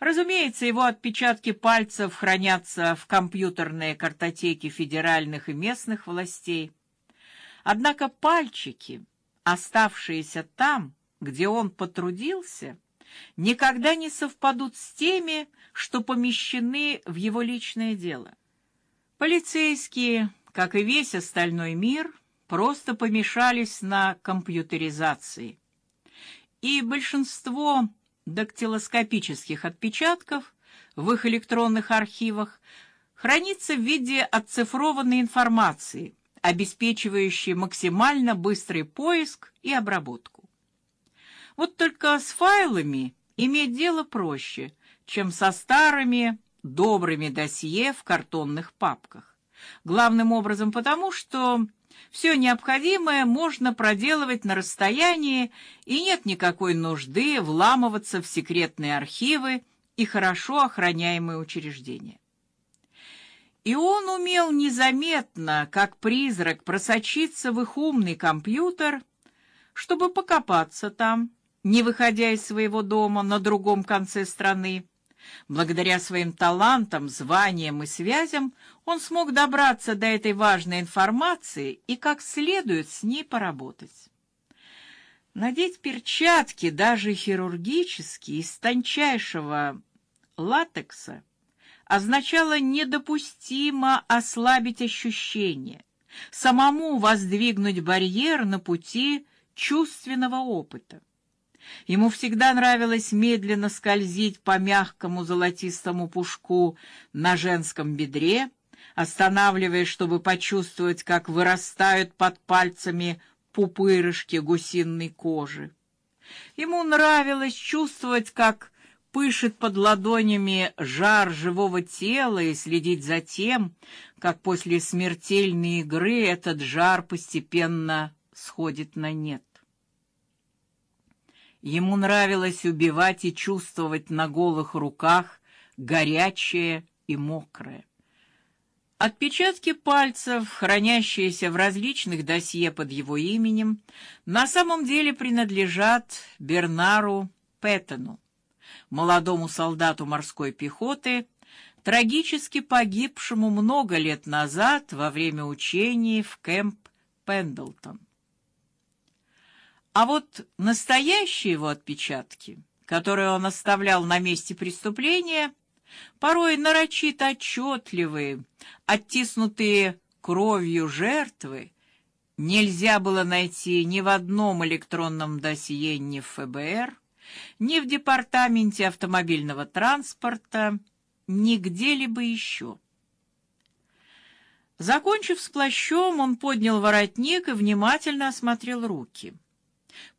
Разумеется, его отпечатки пальцев хранятся в компьютерной картотеке федеральных и местных властей. Однако пальчики, оставшиеся там, где он потрудился, никогда не совпадут с теми, что помещены в его личное дело. Полицейские, как и весь остальной мир, просто помешались на компьютеризации. И большинство дактилоскопических отпечатков в их электронных архивах хранится в виде оцифрованной информации, обеспечивающей максимально быстрый поиск и обработку. Вот только с файлами иметь дело проще, чем со старыми добрыми досье в картонных папках. Главным образом потому, что все необходимое можно проделывать на расстоянии, и нет никакой нужды вламываться в секретные архивы и хорошо охраняемые учреждения. И он умел незаметно, как призрак, просочиться в их умный компьютер, чтобы покопаться там, не выходя из своего дома на другом конце страны. Благодаря своим талантам, званиям и связям он смог добраться до этой важной информации и как следует с ней поработать. Надеть перчатки, даже хирургические, из тончайшего латекса, означало недопустимо ослабить ощущения, самому воздвигнуть барьер на пути чувственного опыта. Ему всегда нравилось медленно скользить по мягкому золотистому пушку на женском бедре, останавливаясь, чтобы почувствовать, как вырастают под пальцами пупырышки гусиной кожи. Ему нравилось чувствовать, как пышет под ладонями жар живого тела и следить за тем, как после смертельной игры этот жар постепенно сходит на нет. Ему нравилось убивать и чувствовать на голых руках горячее и мокрое. Отпечатки пальцев, хранящиеся в различных досье под его именем, на самом деле принадлежат Бернару Петтону, молодому солдату морской пехоты, трагически погибшему много лет назад во время учений в Кэмп Пендлтон. А вот настоящие его отпечатки, которые он оставлял на месте преступления, порой нарочито отчетливые, оттиснутые кровью жертвы, нельзя было найти ни в одном электронном досье ни в ФБР, ни в департаменте автомобильного транспорта, ни где-либо еще. Закончив с плащом, он поднял воротник и внимательно осмотрел руки.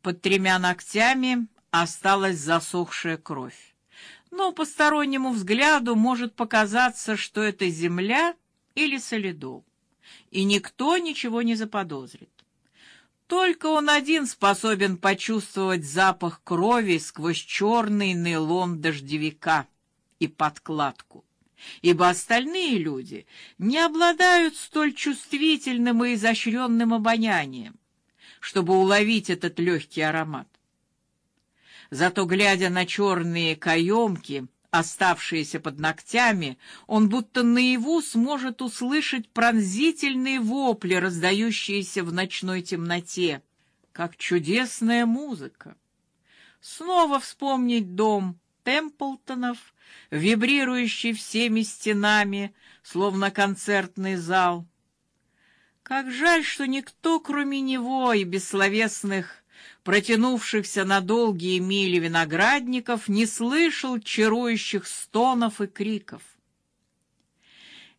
Под тремя ногтями осталась засохшая кровь. Но постороннему взгляду может показаться, что это земля или солидол, и никто ничего не заподозрит. Только он один способен почувствовать запах крови сквозь черный нейлон дождевика и подкладку, ибо остальные люди не обладают столь чувствительным и изощренным обонянием чтобы уловить этот легкий аромат. Зато глядя на черные каемки, оставшиеся под ногтями, он будто наяву сможет услышать пронзительные вопли, раздающиеся в ночной темноте, как чудесная музыка. Снова вспомнить дом Темплтонов, вибрирующий всеми стенами, словно концертный зал, как жаль, что никто, кроме него и бессловесных, протянувшихся на долгие мили виноградников, не слышал чарующих стонов и криков.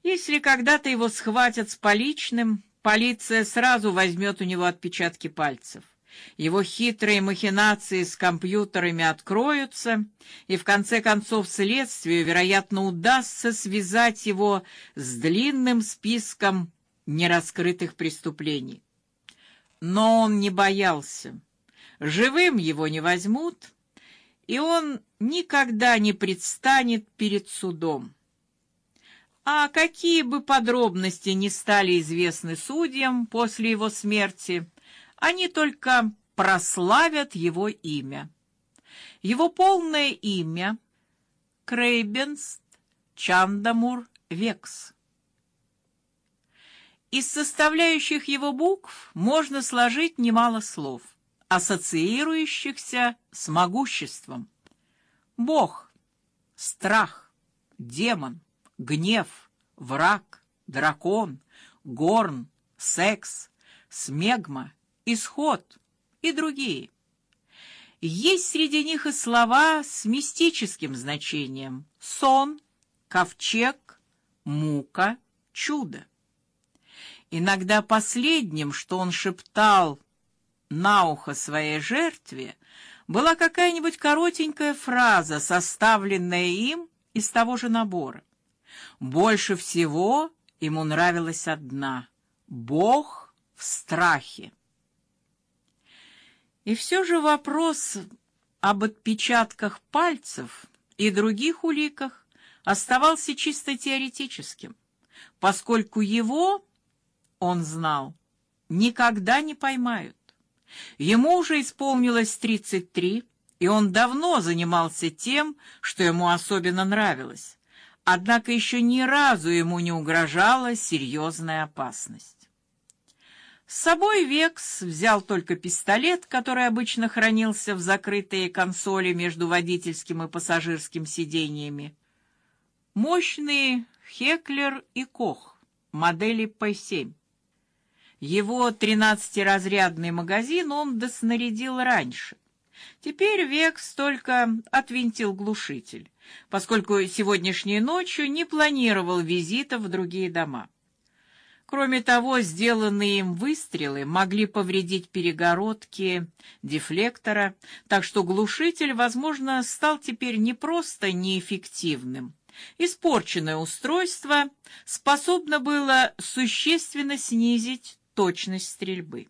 Если когда-то его схватят с поличным, полиция сразу возьмет у него отпечатки пальцев. Его хитрые махинации с компьютерами откроются, и в конце концов следствию, вероятно, удастся связать его с длинным списком нераскрытых преступлений. Но он не боялся. Живым его не возьмут, и он никогда не предстанет перед судом. А какие бы подробности ни стали известны судьям после его смерти, они только прославят его имя. Его полное имя Крейбенст, Чандамур, Векс. Из составляющих его букв можно сложить немало слов, ассоциирующихся с могуществом. Бог, страх, демон, гнев, враг, дракон, горн, секс, смегма, исход и другие. Есть среди них и слова с мистическим значением: сон, ковчег, мука, чудо. Иногда последним, что он шептал на ухо своей жертве, была какая-нибудь коротенькая фраза, составленная им из того же набора. Больше всего ему нравилась одна: Бог в страхе. И все же вопрос об отпечатках пальцев и других уликах оставался чисто теоретическим, поскольку его, он знал, никогда не поймают. Ему уже исполнилось тридцать три, и он давно занимался тем, что ему особенно нравилось. Однако еще ни разу ему не угрожала серьезная опасность. С собой Векс взял только пистолет, который обычно хранился в закрытой консоли между водительским и пассажирским сиденьями. Мощный Хеклер и Кох модели П7. Его тринадцатиразрядный магазин он доснарядил раньше. Теперь Векс только отвинтил глушитель, поскольку сегодняшней ночью не планировал визита в другие дома. Кроме того, сделанные им выстрелы могли повредить перегородки дефлектора, так что глушитель, возможно, стал теперь не просто неэффективным. Испорченное устройство способно было существенно снизить точность стрельбы.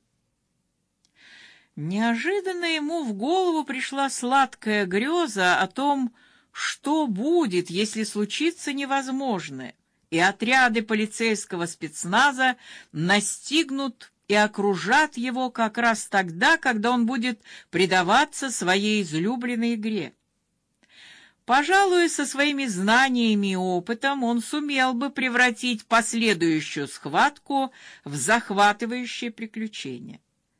Неожиданно ему в голову пришла сладкая греза о том, что будет, если случится невозможное и отряды полицейского спецназа настигнут и окружат его как раз тогда, когда он будет предаваться своей излюбленной игре. Пожалуй, со своими знаниями и опытом он сумел бы превратить последующую схватку в захватывающее приключение.